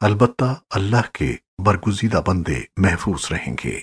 البتہ اللہ کے برگزیدہ بندے محفوظ رہیں گے۔